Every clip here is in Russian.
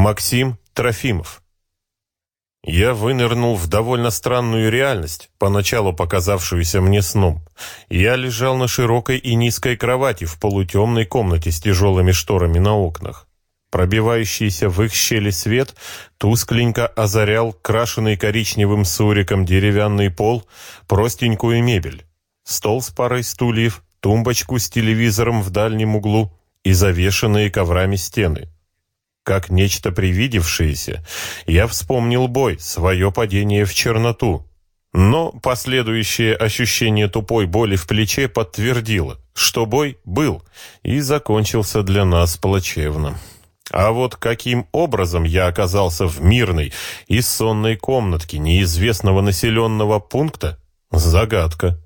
Максим Трофимов. Я вынырнул в довольно странную реальность, поначалу показавшуюся мне сном. Я лежал на широкой и низкой кровати в полутемной комнате с тяжелыми шторами на окнах. Пробивающийся в их щели свет тускленько озарял крашеный коричневым суриком деревянный пол, простенькую мебель, стол с парой стульев, тумбочку с телевизором в дальнем углу и завешенные коврами стены. Как нечто привидевшееся, я вспомнил бой, свое падение в черноту. Но последующее ощущение тупой боли в плече подтвердило, что бой был и закончился для нас плачевно. А вот каким образом я оказался в мирной и сонной комнатке неизвестного населенного пункта – загадка.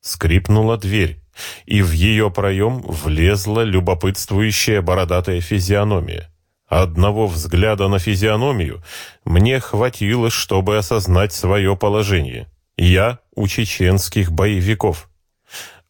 Скрипнула дверь, и в ее проем влезла любопытствующая бородатая физиономия. Одного взгляда на физиономию мне хватило, чтобы осознать свое положение. Я у чеченских боевиков.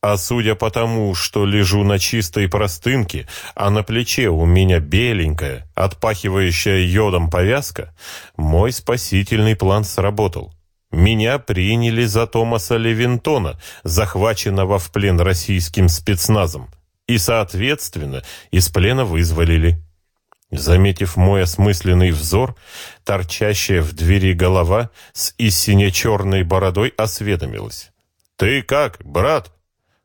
А судя по тому, что лежу на чистой простынке, а на плече у меня беленькая, отпахивающая йодом повязка, мой спасительный план сработал. Меня приняли за Томаса Левинтона, захваченного в плен российским спецназом, и, соответственно, из плена вызволили. Заметив мой осмысленный взор, торчащая в двери голова с истине черной бородой осведомилась. «Ты как, брат?»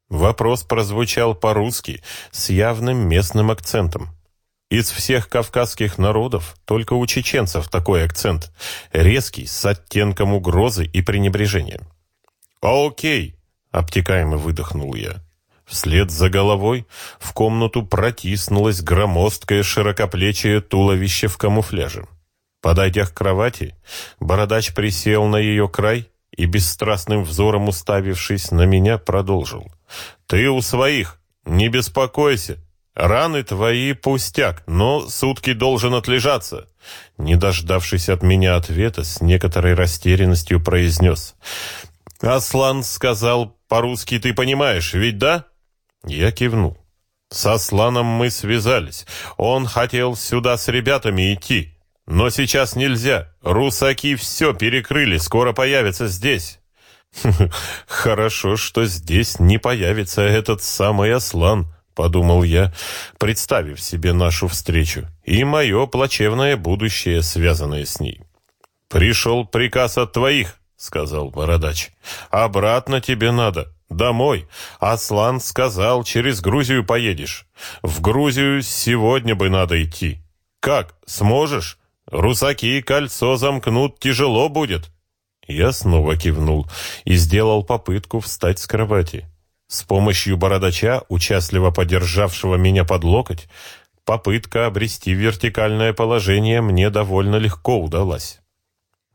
Вопрос прозвучал по-русски, с явным местным акцентом. Из всех кавказских народов только у чеченцев такой акцент, резкий, с оттенком угрозы и пренебрежения. «Окей», — обтекаемо выдохнул я. Вслед за головой в комнату протиснулось громоздкое широкоплечие туловище в камуфляже. Подойдя к кровати, бородач присел на ее край и, бесстрастным взором уставившись на меня, продолжил. «Ты у своих, не беспокойся. Раны твои пустяк, но сутки должен отлежаться». Не дождавшись от меня ответа, с некоторой растерянностью произнес. «Аслан сказал, по-русски ты понимаешь, ведь да?» Я кивнул. Со Сланом мы связались. Он хотел сюда с ребятами идти. Но сейчас нельзя. Русаки все перекрыли, скоро появятся здесь. Хорошо, что здесь не появится этот самый Аслан, подумал я, представив себе нашу встречу и мое плачевное будущее, связанное с ней. Пришел приказ от твоих, сказал бородач. Обратно тебе надо. «Домой. Аслан сказал, через Грузию поедешь. В Грузию сегодня бы надо идти. Как, сможешь? Русаки кольцо замкнут, тяжело будет». Я снова кивнул и сделал попытку встать с кровати. С помощью бородача, участливо подержавшего меня под локоть, попытка обрести вертикальное положение мне довольно легко удалась.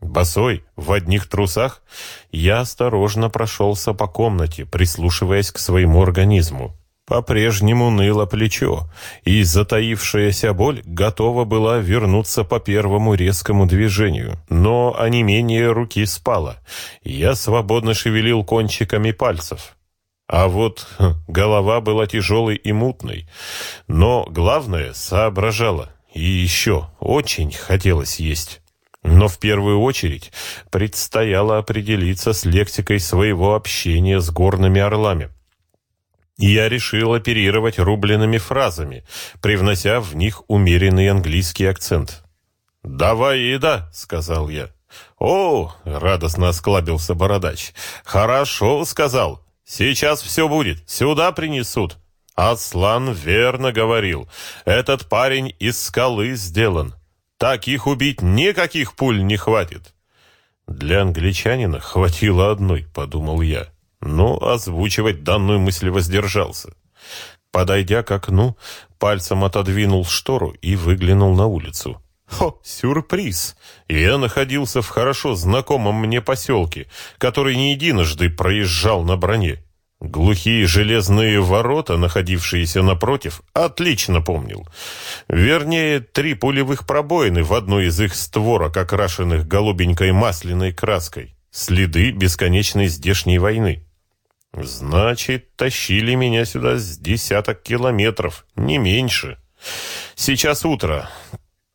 Босой, в одних трусах, я осторожно прошелся по комнате, прислушиваясь к своему организму. По-прежнему ныло плечо, и затаившаяся боль готова была вернуться по первому резкому движению. Но онемение руки спало. Я свободно шевелил кончиками пальцев. А вот голова была тяжелой и мутной. Но главное, соображала. И еще очень хотелось есть. Но в первую очередь предстояло определиться с лексикой своего общения с горными орлами. Я решил оперировать рубленными фразами, привнося в них умеренный английский акцент. «Давай еда», — сказал я. «О!» — радостно осклабился бородач. «Хорошо», — сказал. «Сейчас все будет. Сюда принесут». Аслан верно говорил. «Этот парень из скалы сделан. Таких убить никаких пуль не хватит. Для англичанина хватило одной, подумал я. Но озвучивать данную мысль воздержался. Подойдя к окну, пальцем отодвинул штору и выглянул на улицу. Хо, сюрприз! Я находился в хорошо знакомом мне поселке, который не единожды проезжал на броне. Глухие железные ворота, находившиеся напротив, отлично помнил. Вернее, три пулевых пробоины в одной из их створок, окрашенных голубенькой масляной краской. Следы бесконечной здешней войны. Значит, тащили меня сюда с десяток километров, не меньше. Сейчас утро.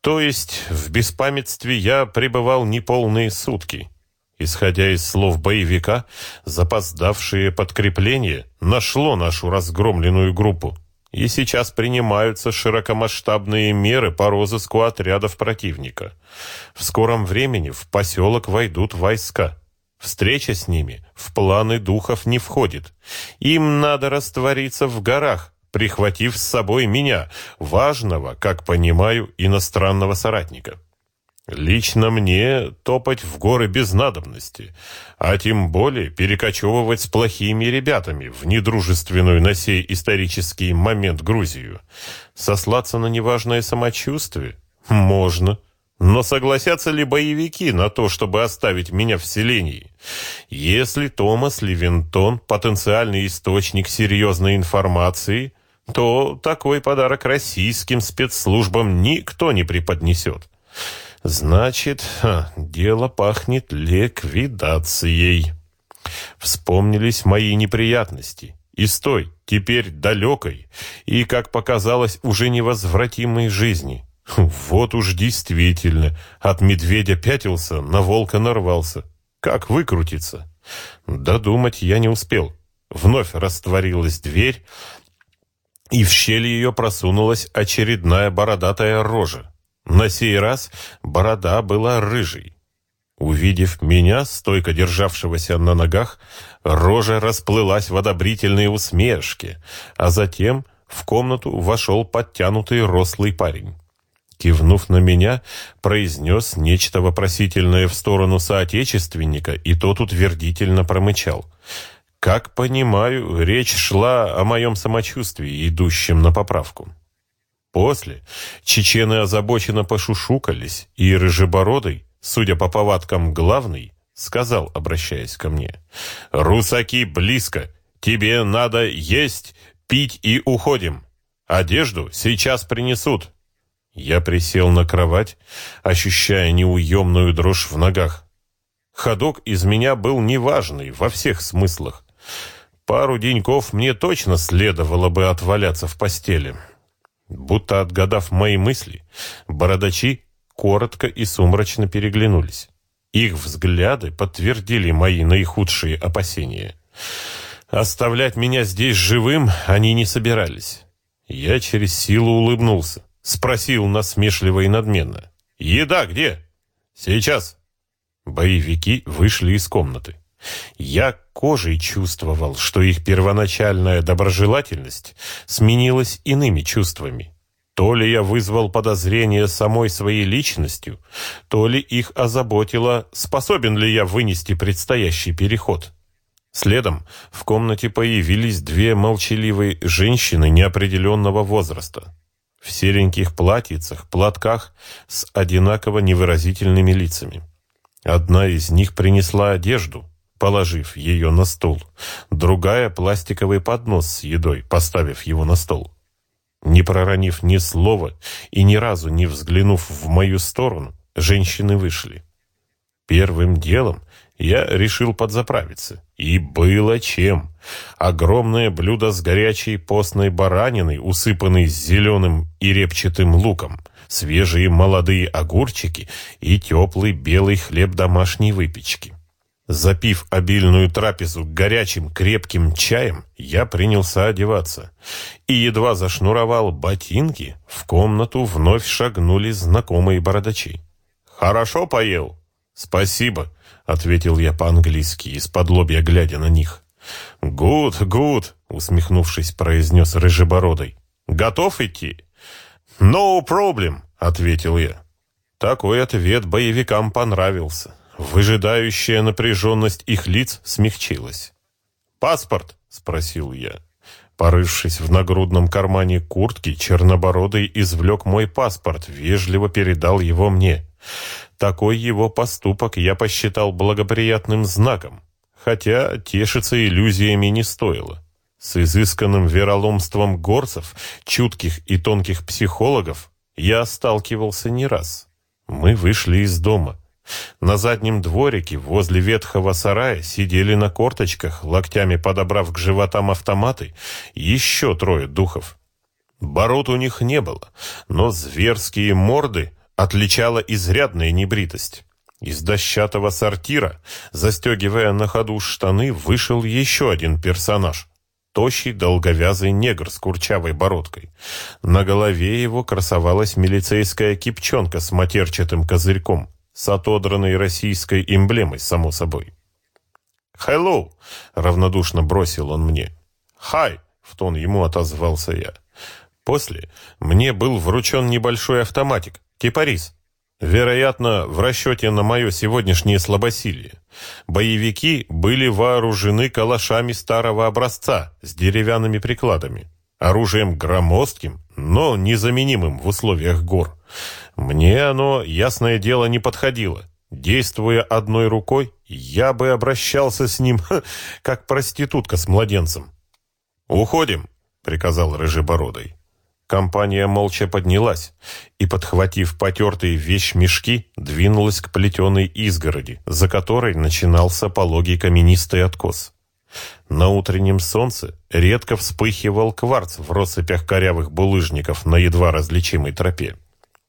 То есть в беспамятстве я пребывал неполные сутки. Исходя из слов боевика, запоздавшее подкрепление нашло нашу разгромленную группу, и сейчас принимаются широкомасштабные меры по розыску отрядов противника. В скором времени в поселок войдут войска. Встреча с ними в планы духов не входит. Им надо раствориться в горах, прихватив с собой меня, важного, как понимаю, иностранного соратника. Лично мне топать в горы без надобности, а тем более перекочевывать с плохими ребятами в недружественную на сей исторический момент Грузию. Сослаться на неважное самочувствие? Можно. Но согласятся ли боевики на то, чтобы оставить меня в селении? Если Томас Левинтон – потенциальный источник серьезной информации, то такой подарок российским спецслужбам никто не преподнесет. Значит, дело пахнет ликвидацией. Вспомнились мои неприятности. И с той, теперь далекой, и, как показалось, уже невозвратимой жизни. Вот уж действительно, от медведя пятился, на волка нарвался. Как выкрутиться? Додумать я не успел. Вновь растворилась дверь, и в щели ее просунулась очередная бородатая рожа. На сей раз борода была рыжей. Увидев меня, стойко державшегося на ногах, рожа расплылась в одобрительной усмешке, а затем в комнату вошел подтянутый рослый парень. Кивнув на меня, произнес нечто вопросительное в сторону соотечественника, и тот утвердительно промычал. Как понимаю, речь шла о моем самочувствии, идущем на поправку. После чечены озабоченно пошушукались, и Рыжебородый, судя по повадкам главный, сказал, обращаясь ко мне, «Русаки близко, тебе надо есть, пить и уходим. Одежду сейчас принесут». Я присел на кровать, ощущая неуемную дрожь в ногах. Ходок из меня был неважный во всех смыслах. Пару деньков мне точно следовало бы отваляться в постели. Будто отгадав мои мысли, бородачи коротко и сумрачно переглянулись. Их взгляды подтвердили мои наихудшие опасения. Оставлять меня здесь живым они не собирались. Я через силу улыбнулся, спросил насмешливо и надменно. «Еда где?» «Сейчас». Боевики вышли из комнаты. Я кожей чувствовал, что их первоначальная доброжелательность сменилась иными чувствами. То ли я вызвал подозрение самой своей личностью, то ли их озаботило, способен ли я вынести предстоящий переход. Следом в комнате появились две молчаливые женщины неопределенного возраста. В сереньких платьицах, платках с одинаково невыразительными лицами. Одна из них принесла одежду, положив ее на стол. Другая — пластиковый поднос с едой, поставив его на стол. Не проронив ни слова и ни разу не взглянув в мою сторону, женщины вышли. Первым делом я решил подзаправиться. И было чем. Огромное блюдо с горячей постной бараниной, усыпанной зеленым и репчатым луком, свежие молодые огурчики и теплый белый хлеб домашней выпечки. Запив обильную трапезу горячим крепким чаем, я принялся одеваться. И едва зашнуровал ботинки, в комнату вновь шагнули знакомые бородачи. «Хорошо поел?» «Спасибо», — ответил я по-английски, из-под лобья глядя на них. «Гуд, гуд», — усмехнувшись, произнес Рыжебородый. «Готов идти?» «No problem», — ответил я. Такой ответ боевикам понравился. Выжидающая напряженность их лиц смягчилась. «Паспорт?» — спросил я. Порывшись в нагрудном кармане куртки, Чернобородый извлек мой паспорт, вежливо передал его мне. Такой его поступок я посчитал благоприятным знаком, хотя тешиться иллюзиями не стоило. С изысканным вероломством горцев, чутких и тонких психологов я сталкивался не раз. Мы вышли из дома. На заднем дворике возле ветхого сарая сидели на корточках, локтями подобрав к животам автоматы, еще трое духов. Бород у них не было, но зверские морды, отличала изрядная небритость. Из дощатого сортира, застегивая на ходу штаны, вышел еще один персонаж. Тощий, долговязый негр с курчавой бородкой. На голове его красовалась милицейская кипчонка с матерчатым козырьком, с отодранной российской эмблемой, само собой. «Hello!» — равнодушно бросил он мне. «Хай!» — в тон ему отозвался я. После мне был вручен небольшой автоматик, кипарис, Вероятно, в расчете на мое сегодняшнее слабосилие. Боевики были вооружены калашами старого образца с деревянными прикладами. Оружием громоздким, но незаменимым в условиях гор. Мне оно, ясное дело, не подходило. Действуя одной рукой, я бы обращался с ним, как проститутка с младенцем. «Уходим», — приказал Рыжебородый. Компания молча поднялась и, подхватив потертые вещмешки, двинулась к плетеной изгороди, за которой начинался пологий каменистый откос. На утреннем солнце редко вспыхивал кварц в россыпях корявых булыжников на едва различимой тропе.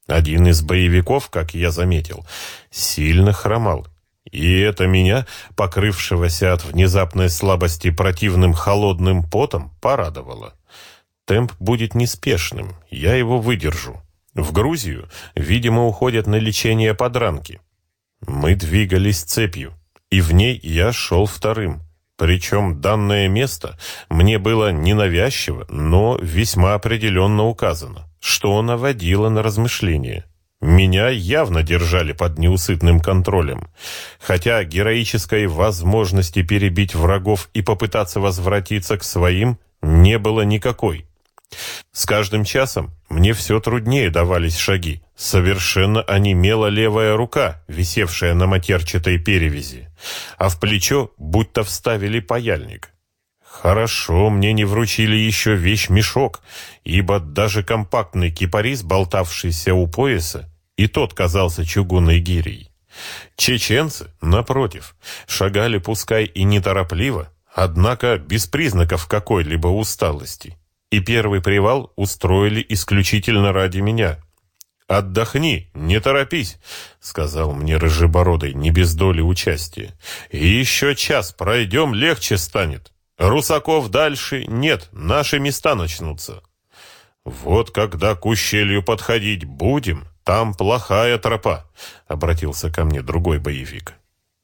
Один из боевиков, как я заметил, сильно хромал. И это меня, покрывшегося от внезапной слабости противным холодным потом, порадовало. Темп будет неспешным, я его выдержу. В Грузию, видимо, уходят на лечение подранки. Мы двигались цепью, и в ней я шел вторым. Причем данное место мне было ненавязчиво, но весьма определенно указано, что наводило на размышления. Меня явно держали под неусытным контролем, хотя героической возможности перебить врагов и попытаться возвратиться к своим не было никакой. С каждым часом мне все труднее давались шаги. Совершенно онемела левая рука, висевшая на матерчатой перевязи, а в плечо будто вставили паяльник. Хорошо, мне не вручили еще вещь-мешок, ибо даже компактный кипарис, болтавшийся у пояса, и тот казался чугунной гирей. Чеченцы, напротив, шагали пускай и неторопливо, однако без признаков какой-либо усталости и первый привал устроили исключительно ради меня. «Отдохни, не торопись», — сказал мне Рыжебородый, не без доли участия. «И еще час пройдем, легче станет. Русаков дальше нет, наши места начнутся». «Вот когда к ущелью подходить будем, там плохая тропа», — обратился ко мне другой боевик.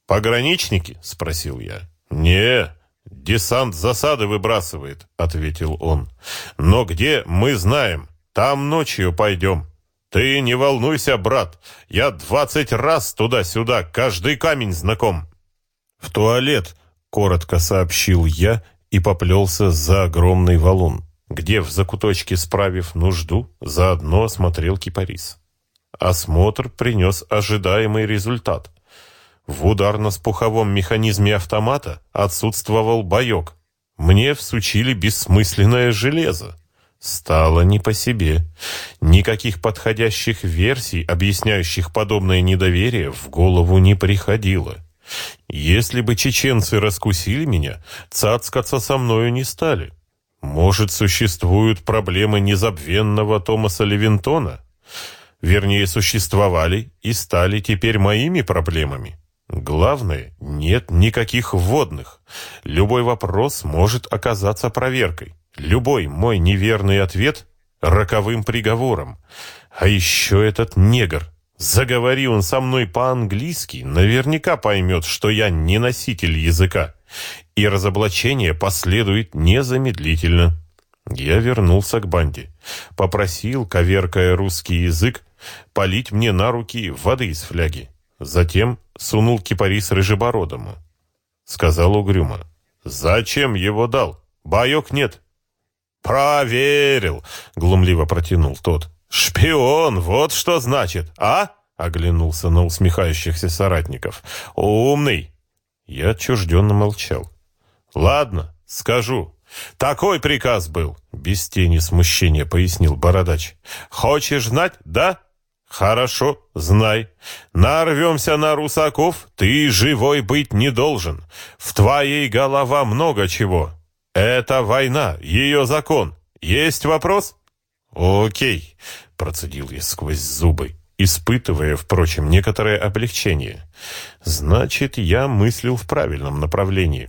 «Пограничники?» — спросил я. «Не, «Десант засады выбрасывает», — ответил он. «Но где, мы знаем. Там ночью пойдем. Ты не волнуйся, брат. Я двадцать раз туда-сюда, каждый камень знаком». «В туалет», — коротко сообщил я и поплелся за огромный валун, где в закуточке, справив нужду, заодно осмотрел кипарис. Осмотр принес ожидаемый результат. В ударно-спуховом механизме автомата отсутствовал боек. Мне всучили бессмысленное железо. Стало не по себе. Никаких подходящих версий, объясняющих подобное недоверие, в голову не приходило. Если бы чеченцы раскусили меня, цацкаться со мною не стали. Может, существуют проблемы незабвенного Томаса Левинтона? Вернее, существовали и стали теперь моими проблемами. Главное, нет никаких вводных. Любой вопрос может оказаться проверкой. Любой мой неверный ответ — роковым приговором. А еще этот негр. Заговори он со мной по-английски, наверняка поймет, что я не носитель языка. И разоблачение последует незамедлительно. Я вернулся к банде. Попросил, коверкая русский язык, полить мне на руки воды из фляги. Затем сунул кипарис рыжебородому. Сказал угрюмо. «Зачем его дал? Баек нет». «Проверил!» — глумливо протянул тот. «Шпион, вот что значит, а?» — оглянулся на усмехающихся соратников. «Умный!» Я отчужденно молчал. «Ладно, скажу. Такой приказ был!» — без тени смущения пояснил Бородач. «Хочешь знать, да?» «Хорошо, знай. Нарвемся на русаков, ты живой быть не должен. В твоей голова много чего. Это война, ее закон. Есть вопрос?» «Окей», — процедил я сквозь зубы испытывая, впрочем, некоторое облегчение. Значит, я мыслил в правильном направлении.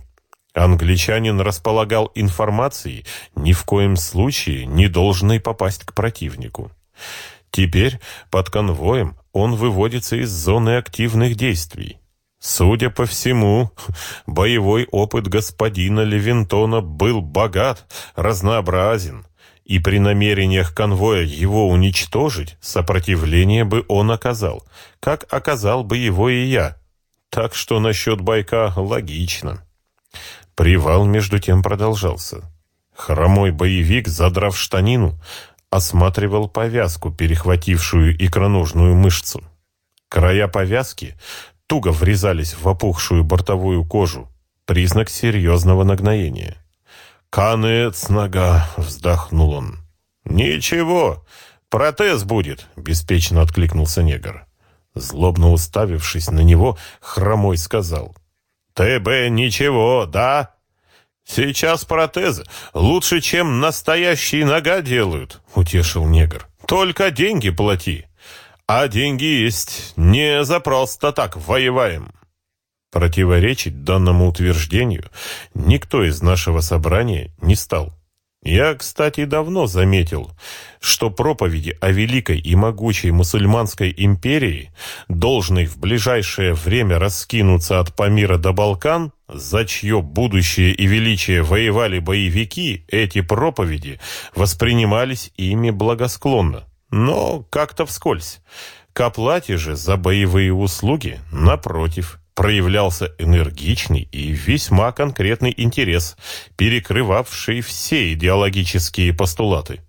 Англичанин располагал информацией, ни в коем случае не должной попасть к противнику. Теперь под конвоем он выводится из зоны активных действий. Судя по всему, боевой опыт господина Левинтона был богат, разнообразен, и при намерениях конвоя его уничтожить сопротивление бы он оказал, как оказал бы его и я. Так что насчет байка логично. Привал между тем продолжался. Хромой боевик, задрав штанину, осматривал повязку, перехватившую икроножную мышцу. Края повязки туго врезались в опухшую бортовую кожу, признак серьезного нагноения. «Конец нога!» — вздохнул он. «Ничего, протез будет!» — беспечно откликнулся негр. Злобно уставившись на него, хромой сказал. «ТБ ничего, да?» «Сейчас протезы лучше, чем настоящие нога делают», — утешил негр. «Только деньги плати. А деньги есть. Не за просто так воеваем». Противоречить данному утверждению никто из нашего собрания не стал. Я, кстати, давно заметил, что проповеди о великой и могучей мусульманской империи, должной в ближайшее время раскинуться от Памира до Балкан, за чье будущее и величие воевали боевики, эти проповеди воспринимались ими благосклонно, но как-то вскользь. К оплате же за боевые услуги, напротив, проявлялся энергичный и весьма конкретный интерес, перекрывавший все идеологические постулаты.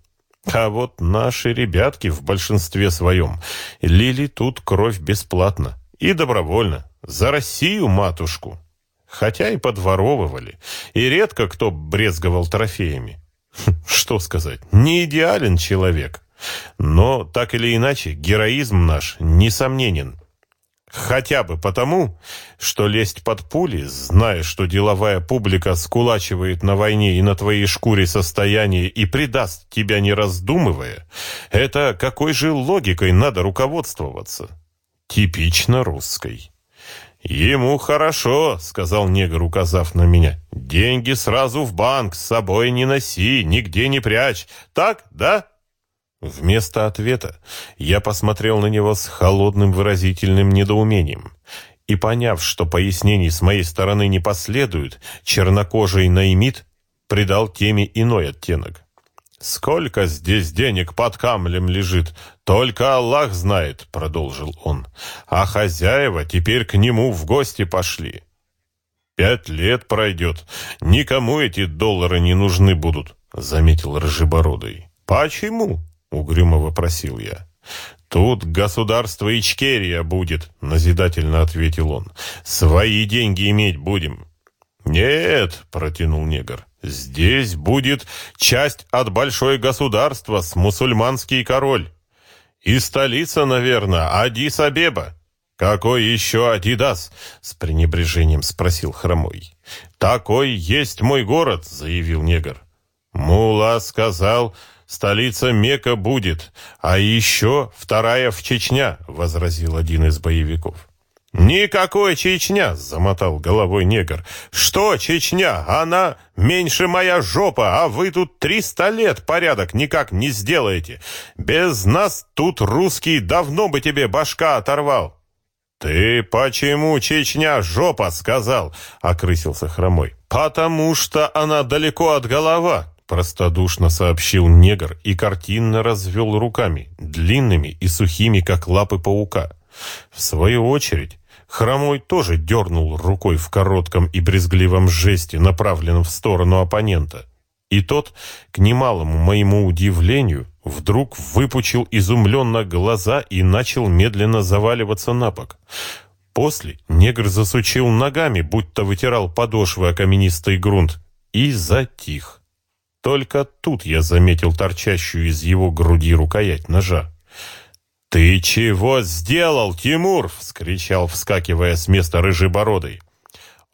А вот наши ребятки в большинстве своем лили тут кровь бесплатно и добровольно, за Россию, матушку. Хотя и подворовывали, и редко кто брезговал трофеями. Что сказать, не идеален человек. Но, так или иначе, героизм наш несомненен. Хотя бы потому, что лезть под пули, зная, что деловая публика скулачивает на войне и на твоей шкуре состояние и предаст тебя не раздумывая, это какой же логикой надо руководствоваться? Типично русской. «Ему хорошо», — сказал негр, указав на меня. «Деньги сразу в банк, с собой не носи, нигде не прячь. Так, да?» Вместо ответа я посмотрел на него с холодным выразительным недоумением. И поняв, что пояснений с моей стороны не последует, чернокожий наимит придал теме иной оттенок. «Сколько здесь денег под камлем лежит, только Аллах знает», — продолжил он. «А хозяева теперь к нему в гости пошли». «Пять лет пройдет, никому эти доллары не нужны будут», — заметил Рыжебородый. «Почему?» Угрюмо вопросил я. «Тут государство Ичкерия будет», — назидательно ответил он. «Свои деньги иметь будем». «Нет», — протянул негр, — «здесь будет часть от большой государства с мусульманский король. И столица, наверное, Адис-Абеба». «Какой еще Адидас?» — с пренебрежением спросил Хромой. «Такой есть мой город», — заявил негр. «Мула сказал, Столица Мека будет, а еще вторая в Чечня, возразил один из боевиков. «Никакой Чечня!» — замотал головой негр. «Что Чечня? Она меньше моя жопа, а вы тут триста лет порядок никак не сделаете. Без нас тут русский давно бы тебе башка оторвал». «Ты почему Чечня жопа?» — сказал, — окрысился хромой. «Потому что она далеко от голова», Простодушно сообщил негр и картинно развел руками, длинными и сухими, как лапы паука. В свою очередь, Хромой тоже дернул рукой в коротком и брезгливом жесте, направленном в сторону оппонента. И тот, к немалому моему удивлению, вдруг выпучил изумленно глаза и начал медленно заваливаться на бок. После негр засучил ногами, будто вытирал подошвы о каменистый грунт, и затих. Только тут я заметил торчащую из его груди рукоять ножа. «Ты чего сделал, Тимур?» — вскричал, вскакивая с места рыжебородой.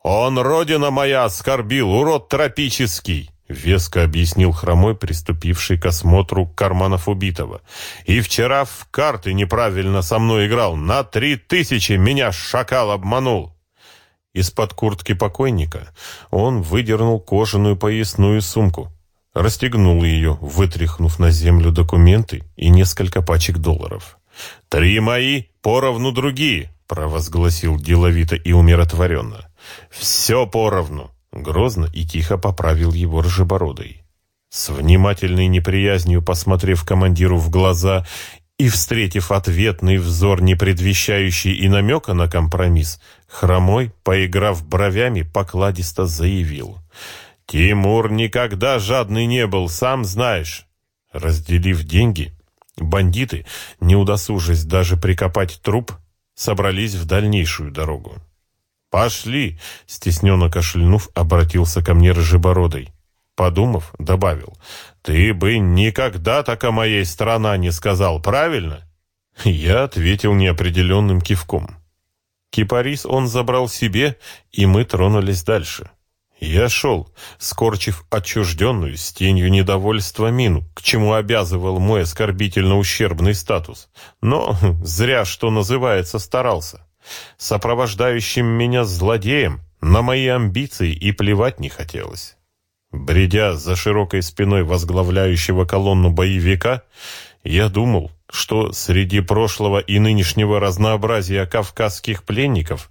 «Он, родина моя, оскорбил, урод тропический! веско объяснил хромой, приступивший к осмотру карманов убитого. «И вчера в карты неправильно со мной играл. На три тысячи меня шакал обманул!» Из-под куртки покойника он выдернул кожаную поясную сумку, расстегнул ее, вытряхнув на землю документы и несколько пачек долларов. «Три мои, поровну другие!» — провозгласил деловито и умиротворенно. «Все поровну!» — грозно и тихо поправил его ржебородый. С внимательной неприязнью посмотрев командиру в глаза и, встретив ответный взор, не предвещающий и намека на компромисс, Хромой, поиграв бровями, покладисто заявил. «Тимур никогда жадный не был, сам знаешь». Разделив деньги, бандиты, не удосужись даже прикопать труп, собрались в дальнейшую дорогу. «Пошли!» — стесненно кашлянув, обратился ко мне рыжебородой. Подумав, добавил. «Ты бы никогда так о моей страна не сказал, правильно?» Я ответил неопределенным кивком. Кипарис он забрал себе, и мы тронулись дальше. Я шел, скорчив отчужденную с тенью недовольства мину, к чему обязывал мой оскорбительно ущербный статус. Но зря, что называется, старался. Сопровождающим меня злодеем на мои амбиции и плевать не хотелось. Бредя за широкой спиной возглавляющего колонну боевика, я думал, что среди прошлого и нынешнего разнообразия кавказских пленников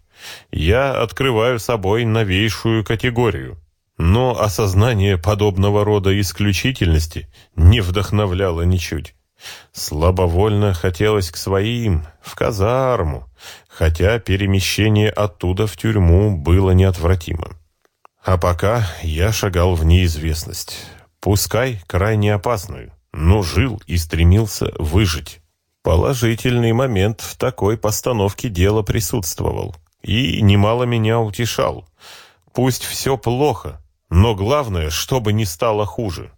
я открываю собой новейшую категорию. Но осознание подобного рода исключительности не вдохновляло ничуть. Слабовольно хотелось к своим, в казарму, хотя перемещение оттуда в тюрьму было неотвратимым. А пока я шагал в неизвестность, пускай крайне опасную, но жил и стремился выжить. Положительный момент в такой постановке дела присутствовал и немало меня утешал. Пусть все плохо, но главное, чтобы не стало хуже.